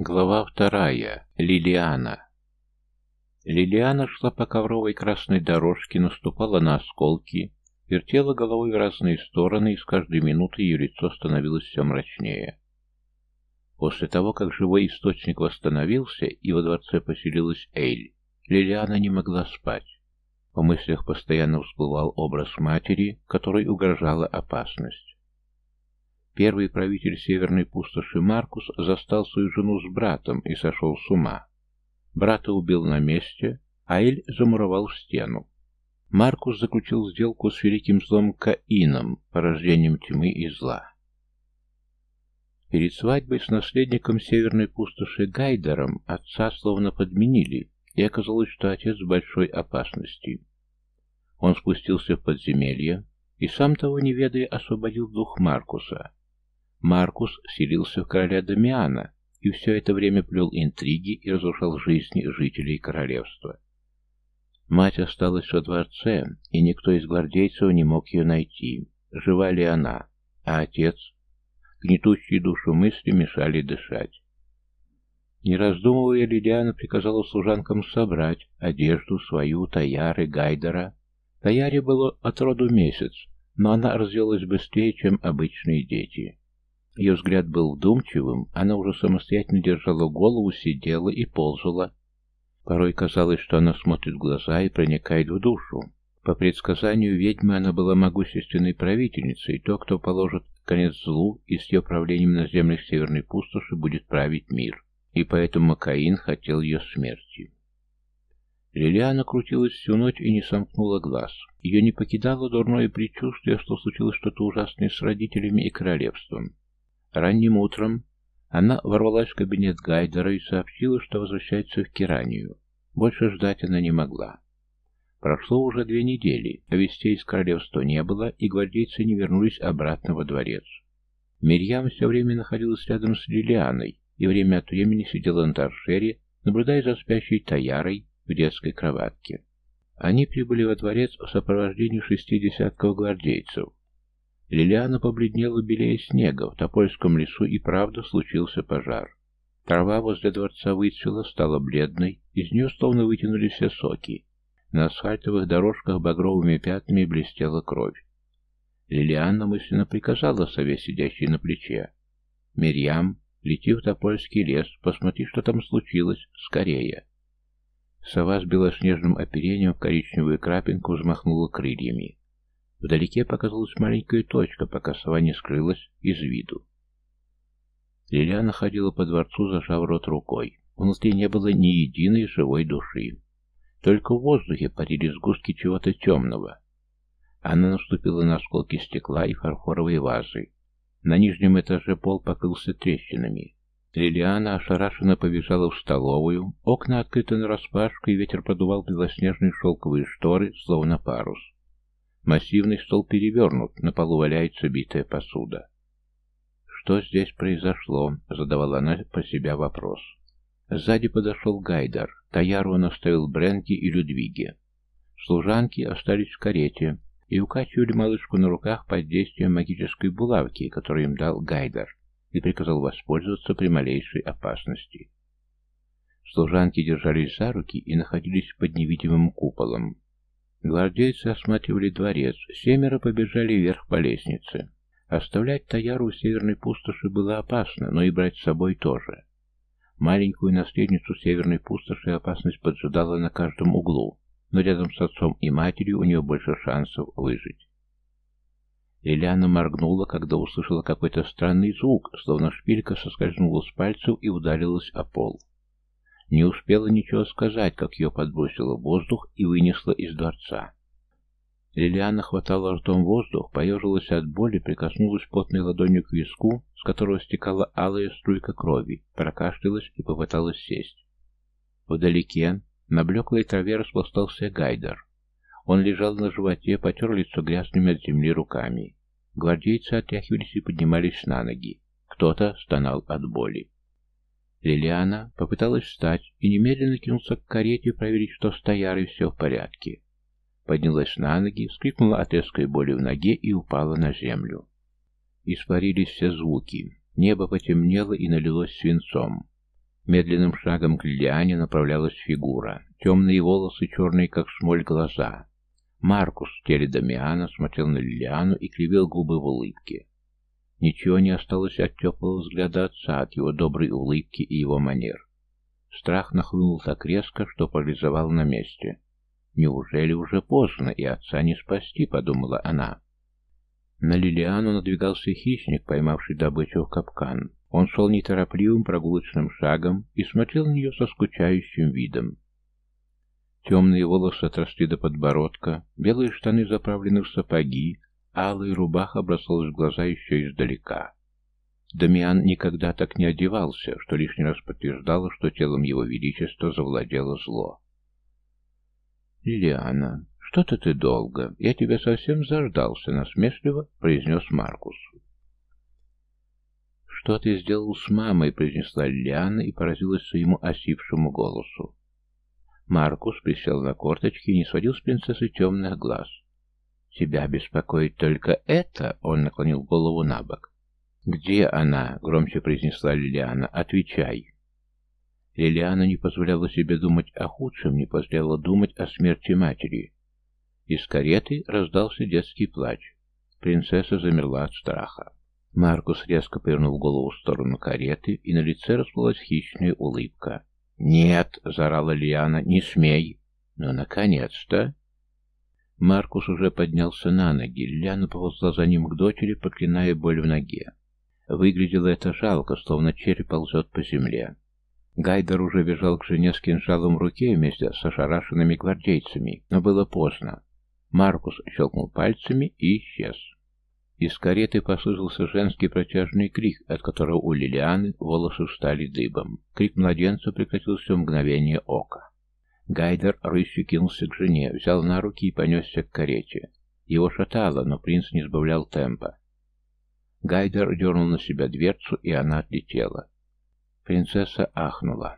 Глава вторая. Лилиана. Лилиана шла по ковровой красной дорожке, наступала на осколки, вертела головой в разные стороны, и с каждой минутой ее лицо становилось все мрачнее. После того, как живой источник восстановился и во дворце поселилась Эйль, Лилиана не могла спать. В мыслях постоянно всплывал образ матери, которой угрожала опасность. Первый правитель северной пустоши Маркус застал свою жену с братом и сошел с ума. Брата убил на месте, а Эль замуровал в стену. Маркус заключил сделку с великим злом Каином, порождением тьмы и зла. Перед свадьбой с наследником северной пустоши Гайдером отца словно подменили, и оказалось, что отец в большой опасности. Он спустился в подземелье и, сам того не ведая, освободил дух Маркуса, Маркус селился в короля Дамиана и все это время плел интриги и разрушал жизни жителей королевства. Мать осталась во дворце, и никто из гвардейцев не мог ее найти, жива ли она, а отец? Гнетущие душу мысли мешали дышать. Не раздумывая, Лилиана приказала служанкам собрать одежду свою, Таяры, Гайдера. Таяре было от роду месяц, но она развелась быстрее, чем обычные дети. Ее взгляд был вдумчивым, она уже самостоятельно держала голову, сидела и ползала. Порой казалось, что она смотрит в глаза и проникает в душу. По предсказанию ведьмы она была могущественной правительницей, то, кто положит конец злу и с ее правлением на землях Северной Пустоши будет править мир. И поэтому Каин хотел ее смерти. Лилиана крутилась всю ночь и не сомкнула глаз. Ее не покидало дурное предчувствие, что случилось что-то ужасное с родителями и королевством. Ранним утром она ворвалась в кабинет Гайдера и сообщила, что возвращается в Киранию. Больше ждать она не могла. Прошло уже две недели, а вестей из королевства не было, и гвардейцы не вернулись обратно во дворец. Мирьям все время находилась рядом с Лилианой и время от времени сидела на торшере, наблюдая за спящей Таярой в детской кроватке. Они прибыли во дворец в сопровождении шести десятков гвардейцев, Лилиана побледнела белее снега. В Топольском лесу и правда случился пожар. Трава возле дворца выцвела, стала бледной, из нее словно вытянули все соки. На асфальтовых дорожках багровыми пятнами блестела кровь. Лилианна мысленно приказала сове, сидящей на плече. «Мирьям, лети в Топольский лес, посмотри, что там случилось, скорее». Сова с белоснежным оперением в коричневую крапинку взмахнула крыльями. Вдалеке показалась маленькая точка, пока сова не скрылась из виду. Лилиана ходила по дворцу, зажав рот рукой. Внутри не было ни единой живой души. Только в воздухе парили сгустки чего-то темного. Она наступила на осколки стекла и фарфоровой вазы. На нижнем этаже пол покрылся трещинами. Лилиана ошарашенно побежала в столовую, окна открыты нараспашку, и ветер подувал белоснежные шелковые шторы, словно парус. Массивный стол перевернут, на полу валяется битая посуда. «Что здесь произошло?» — задавала она по себя вопрос. Сзади подошел Гайдар. Таяру он оставил Бренки и Людвиге. Служанки остались в карете и укачивали малышку на руках под действием магической булавки, которую им дал Гайдар, и приказал воспользоваться при малейшей опасности. Служанки держались за руки и находились под невидимым куполом. Гвардейцы осматривали дворец, семеро побежали вверх по лестнице. Оставлять Таяру в северной пустоши было опасно, но и брать с собой тоже. Маленькую наследницу северной пустоши опасность поджидала на каждом углу, но рядом с отцом и матерью у нее больше шансов выжить. Лилиана моргнула, когда услышала какой-то странный звук, словно шпилька соскользнула с пальцев и ударилась о пол. Не успела ничего сказать, как ее подбросило в воздух и вынесло из дворца. Лилиана хватала ртом воздух, поежилась от боли, прикоснулась потной ладонью к виску, с которого стекала алая струйка крови, прокашлялась и попыталась сесть. Вдалеке, на блеклой траве распластался Гайдер. Он лежал на животе, потер лицо грязными от земли руками. Гвардейцы отряхивались и поднимались на ноги. Кто-то стонал от боли. Лилиана попыталась встать и немедленно кинуться к карете проверить, что с Таярой все в порядке. Поднялась на ноги, вскрикнула от резкой боли в ноге и упала на землю. Испарились все звуки. Небо потемнело и налилось свинцом. Медленным шагом к Лилиане направлялась фигура. Темные волосы, черные, как смоль, глаза. Маркус в теле Дамиана смотрел на Лилиану и кривил губы в улыбке. Ничего не осталось от теплого взгляда отца, от его доброй улыбки и его манер. Страх нахлынул так резко, что парализовал на месте. «Неужели уже поздно, и отца не спасти?» — подумала она. На Лилиану надвигался хищник, поймавший добычу в капкан. Он шел неторопливым прогулочным шагом и смотрел на нее со скучающим видом. Темные волосы отросли до подбородка, белые штаны заправлены в сапоги, алая рубаха бросалась в глаза еще издалека. Дамиан никогда так не одевался, что лишний раз подтверждало, что телом его величества завладело зло. «Лилиана, что-то ты долго. Я тебя совсем заждался», — насмешливо произнес Маркус. «Что ты сделал с мамой?» — произнесла Лилиана и поразилась своему осипшему голосу. Маркус присел на корточки и не сводил с принцессы темных глаз. «Тебя беспокоит только это?» — он наклонил голову на бок. «Где она?» — громче произнесла Лилиана. «Отвечай». Лилиана не позволяла себе думать о худшем, не позволяла думать о смерти матери. Из кареты раздался детский плач. Принцесса замерла от страха. Маркус резко повернул голову в сторону кареты, и на лице расплылась хищная улыбка. «Нет!» — заорала Лиана. «Не смей!» «Ну, наконец-то!» Маркус уже поднялся на ноги. Лиана поползла за ним к дочери, проклиная боль в ноге. Выглядело это жалко, словно череп ползет по земле. Гайдер уже бежал к жене с кинжалом в руке вместе с ошарашенными гвардейцами, но было поздно. Маркус щелкнул пальцами и исчез. Из кареты послышался женский протяжный крик, от которого у Лилианы волосы стали дыбом. Крик младенца прекратился в мгновение ока. Гайдер рысью кинулся к жене, взял на руки и понесся к карете. Его шатало, но принц не сбавлял темпа. Гайдер дернул на себя дверцу, и она отлетела. Принцесса ахнула.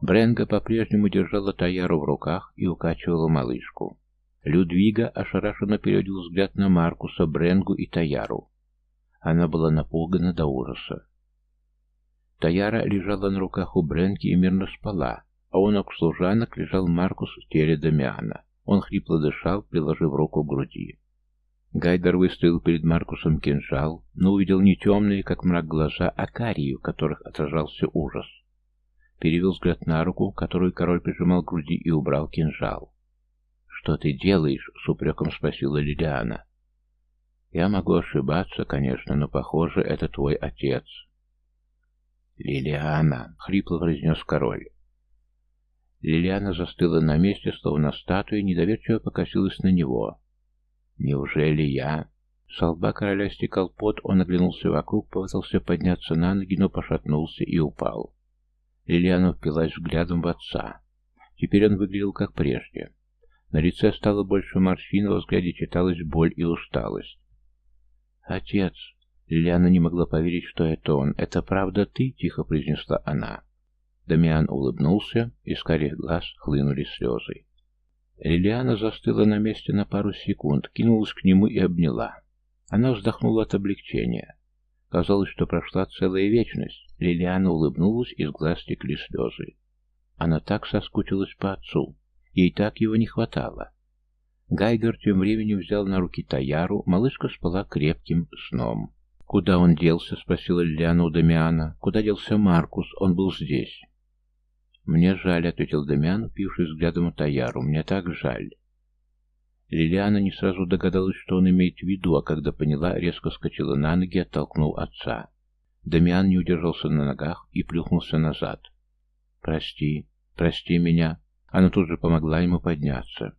Бренга по-прежнему держала Таяру в руках и укачивала малышку. Людвига ошарашенно переводил взгляд на Маркуса, Бренгу и Таяру. Она была напугана до ужаса. Таяра лежала на руках у Бренги и мирно спала, а у ног служанок лежал Маркус в теле Дамиана. Он хрипло дышал, приложив руку к груди. Гайдер выставил перед Маркусом кинжал, но увидел не темные, как мрак, глаза, а карие, в которых отражался ужас. Перевел взгляд на руку, которую король прижимал к груди, и убрал кинжал. «Что ты делаешь?» — с упреком спросила Лилиана. «Я могу ошибаться, конечно, но, похоже, это твой отец». «Лилиана!» — хрипло произнес король. Лилиана застыла на месте, словно статуя, недоверчиво покосилась на него. «Неужели я?» С лба короля стекал пот, он оглянулся вокруг, попытался подняться на ноги, но пошатнулся и упал. Лилиана впилась взглядом в отца. Теперь он выглядел как прежде. На лице стало больше морщин, во взгляде читалась боль и усталость. «Отец!» Лилиана не могла поверить, что это он. «Это правда ты?» — тихо произнесла она. Дамиан улыбнулся, из карих глаз хлынули слезы. Лилиана застыла на месте на пару секунд, кинулась к нему и обняла. Она вздохнула от облегчения. Казалось, что прошла целая вечность. Лилиана улыбнулась, из глаз текли слезы. Она так соскучилась по отцу. Ей так его не хватало. Гайдер тем временем взял на руки Таяру, малышка спала крепким сном. «Куда он делся?» — спросила Лилиана у Дамиана. «Куда делся Маркус? Он был здесь». «Мне жаль», — ответил Дамиан, пивший взглядом Таяру. «Мне так жаль». Лилиана не сразу догадалась, что он имеет в виду, а когда поняла, резко скочила на ноги, оттолкнул отца. Дамиан не удержался на ногах и плюхнулся назад. «Прости, прости меня», она тут же помогла ему подняться.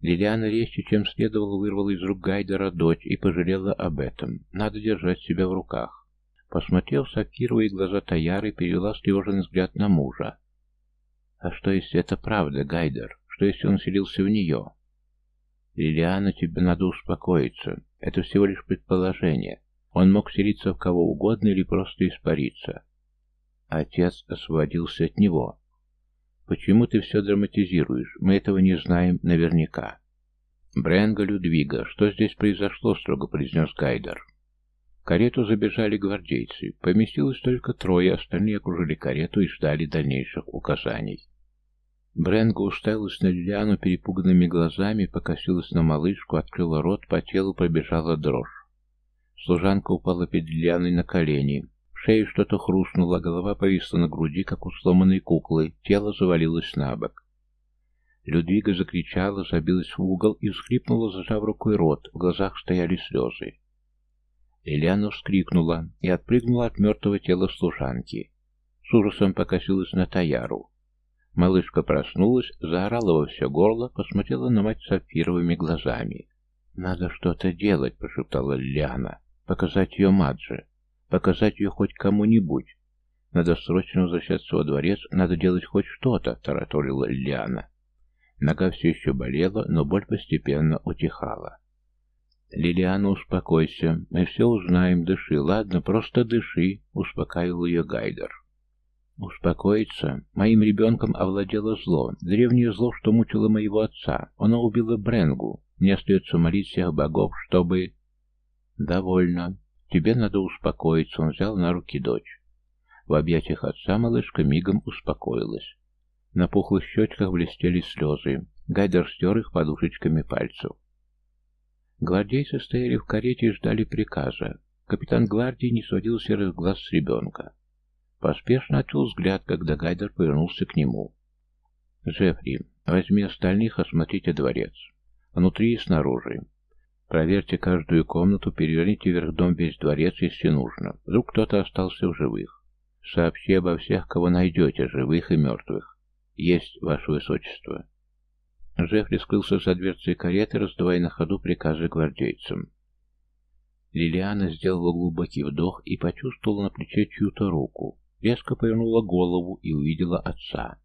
Лилиана резче, чем следовало, вырвала из рук Гайдера дочь и пожалела об этом. Надо держать себя в руках. Посмотрев сапфировые глаза Таяры, перевела встревоженный взгляд на мужа. «А что, если это правда, Гайдер? Что, если он селился в нее?» «Лилиана, тебе надо успокоиться. Это всего лишь предположение. Он мог селиться в кого угодно или просто испариться». Отец освободился от него. «Почему ты все драматизируешь? Мы этого не знаем наверняка». «Бренга Людвига, что здесь произошло?» — строго произнес Гайдер. Карету забежали гвардейцы. Поместилось только трое, остальные окружили карету и ждали дальнейших указаний. Бренга уставилась на Лилиану перепуганными глазами, покосилась на малышку, открыла рот, по телу пробежала дрожь. Служанка упала перед Лилианой на колени. В шее что-то хрустнуло, голова повисла на груди, как у сломанной куклы, тело завалилось на бок. Людвига закричала, забилась в угол и всхлипнула, зажав рукой рот, в глазах стояли слезы. Лилиана вскрикнула и отпрыгнула от мертвого тела служанки. С ужасом покосилась на Таяру. Малышка проснулась, заорала во все горло, посмотрела на мать сапфировыми глазами. «Надо что-то делать», — прошептала Лилиана. «Показать ее Мадже. Показать ее хоть кому-нибудь. Надо срочно возвращаться во дворец, надо делать хоть что-то», — тараторила Лилиана. Нога все еще болела, но боль постепенно утихала. «Лилиана, успокойся. Мы все узнаем. Дыши. Ладно, просто дыши», — успокаивал ее Гайдер. Успокоиться. Моим ребенком овладело зло. Древнее зло, что мучило моего отца. Оно убило Бренгу. Мне остается молить всех богов, чтобы... Довольно. Тебе надо успокоиться. Он взял на руки дочь. В объятиях отца малышка мигом успокоилась. На пухлых щечках блестели слезы. Гайдер стер их подушечками пальцев. Гвардейцы стояли в карете и ждали приказа. Капитан гвардии не сводил серых глаз с ребенка. Поспешно отвел взгляд, когда Гайдер повернулся к нему. «Джеффри, возьми остальных, осмотрите дворец. Внутри и снаружи. Проверьте каждую комнату, переверните вверх дом весь дворец, если нужно. Вдруг кто-то остался в живых. Сообщи обо всех, кого найдете, живых и мертвых. Есть, ваше высочество». Джеффри скрылся за дверцей кареты, раздавая на ходу приказы гвардейцам. Лилиана сделала глубокий вдох и почувствовала на плече чью-то руку. Резко повернула голову и увидела отца.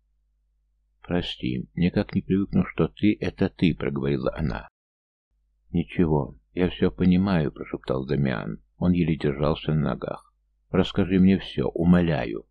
«Прости, никак не привыкну, что ты — это ты», — проговорила она. «Ничего, я все понимаю», — прошептал Дамиан. Он еле держался на ногах. «Расскажи мне все, умоляю».